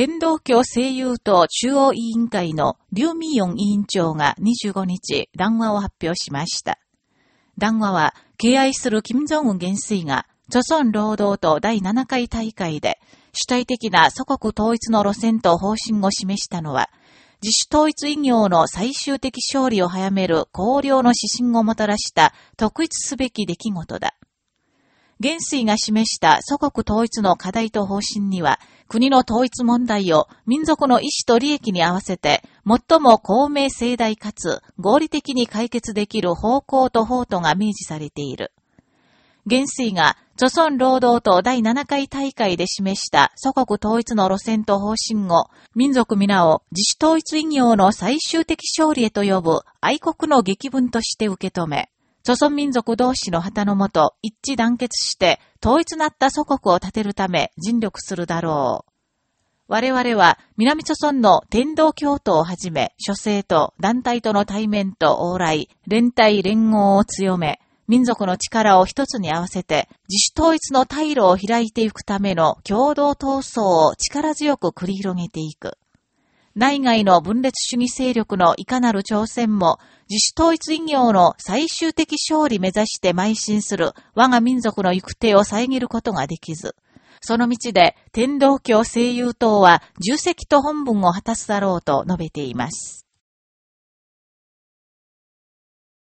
天道教声優党中央委員会のリュウ・ミヨン委員長が25日談話を発表しました。談話は、敬愛する金正恩元帥が、著村労働党第7回大会で、主体的な祖国統一の路線と方針を示したのは、自主統一異業の最終的勝利を早める高量の指針をもたらした特筆すべき出来事だ。元帥が示した祖国統一の課題と方針には、国の統一問題を民族の意思と利益に合わせて、最も公明盛大かつ合理的に解決できる方向と法とが明示されている。元帥が、著村労働党第7回大会で示した祖国統一の路線と方針を、民族皆を自主統一異業の最終的勝利へと呼ぶ愛国の激文として受け止め、朝鮮民族同士の旗のもと一致団結して統一なった祖国を立てるため尽力するだろう。我々は南朝鮮の天道教徒をはじめ、諸政と団体との対面と往来、連帯連合を強め、民族の力を一つに合わせて、自主統一の退路を開いていくための共同闘争を力強く繰り広げていく。内外の分裂主義勢力のいかなる挑戦も、自主統一異業の最終的勝利目指して邁進する我が民族の行く手を遮ることができず、その道で天道教声優党は重責と本文を果たすだろうと述べています。